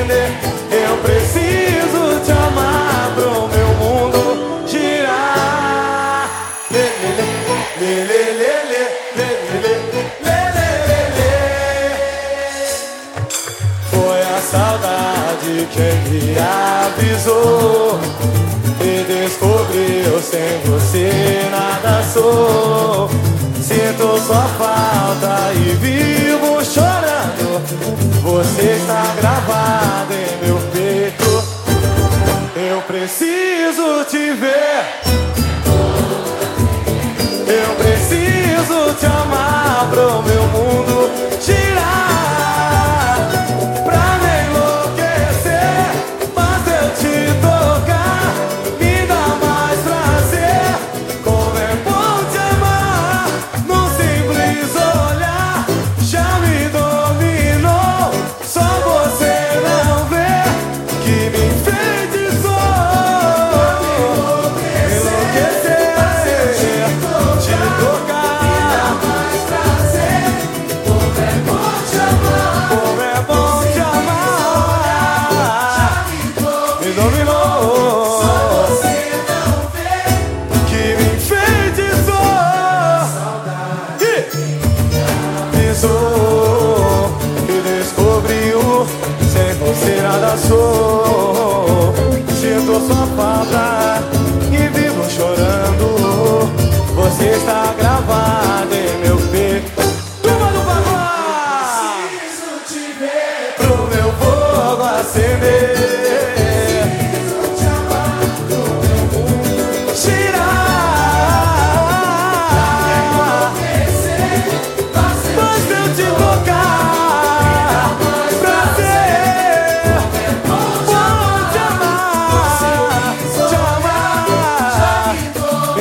entender. Eu preciso te amar pro meu mundo girar. Lê, lê, lê, lê, lê, lê, lê, lê. Foi a saudade quem me avisou. E descobriu sem você nada sou. Sinto sua falta e vivo chorando. Você está grávida. Preciso te ver. Eu preciso te amar Sem você nada sou. Sinto sua falta.